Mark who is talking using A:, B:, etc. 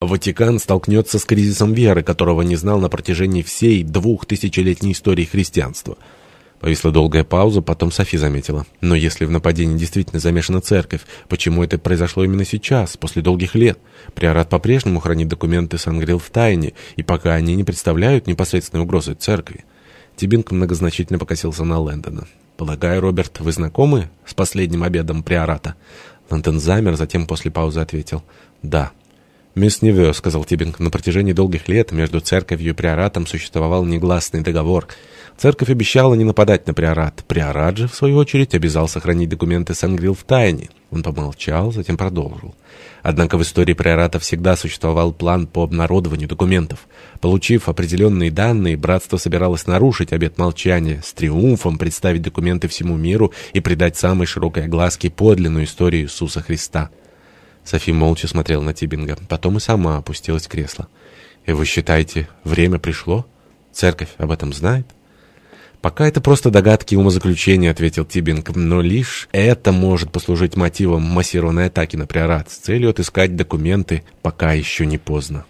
A: Ватикан столкнется с кризисом веры, которого не знал на протяжении всей двухтысячелетней истории христианства. Повисла долгая пауза, потом Софи заметила. Но если в нападении действительно замешана церковь, почему это произошло именно сейчас, после долгих лет? Приорат по-прежнему хранит документы Сангрил в тайне, и пока они не представляют непосредственной угрозы церкви. Тибинг многозначительно покосился на Лэндона. «Полагаю, Роберт, вы знакомы с последним обедом приората?» Лэндон замер, затем после паузы ответил «Да». «Мисс Неве», — сказал Тибинг, — «на протяжении долгих лет между церковью и приоратом существовал негласный договор. Церковь обещала не нападать на приорат. Приорат же, в свою очередь, обязал сохранить документы Сангрил в тайне». Он помолчал, затем продолжил. Однако в истории приората всегда существовал план по обнародованию документов. Получив определенные данные, братство собиралось нарушить обет молчания, с триумфом представить документы всему миру и придать самой широкой огласке подлинную историю Иисуса Христа. Софи молча смотрела на Тибинга, потом и сама опустилась в кресло. «И вы считаете, время пришло? Церковь об этом знает?» «Пока это просто догадки и умозаключения», — ответил Тибинг, «но лишь это может послужить мотивом массированной атаки на приорат с целью отыскать документы, пока еще не поздно».